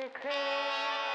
to clear.